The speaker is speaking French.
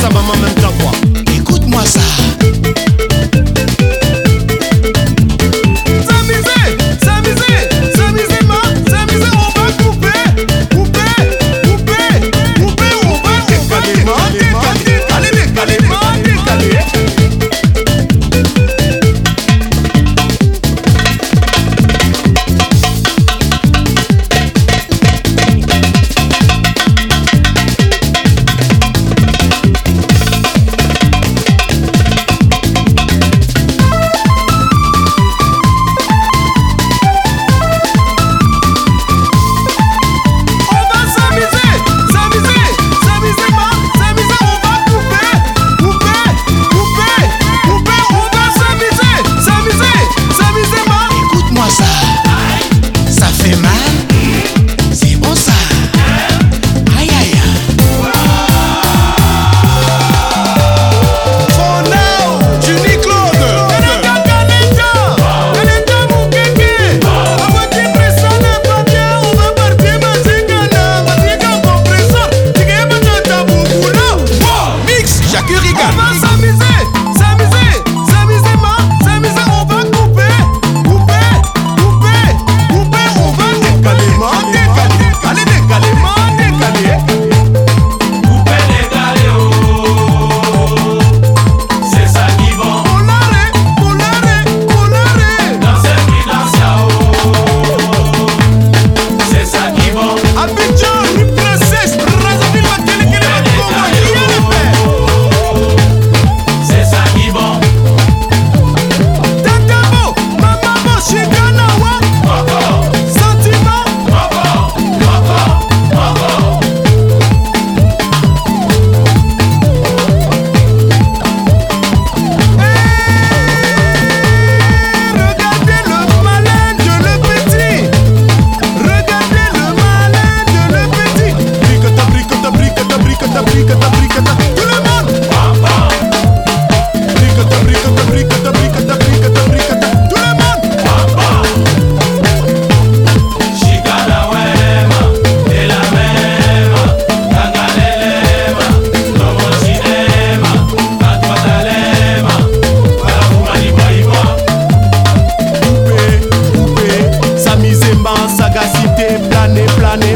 ça maman même ta voix. sagacité, planer, planer.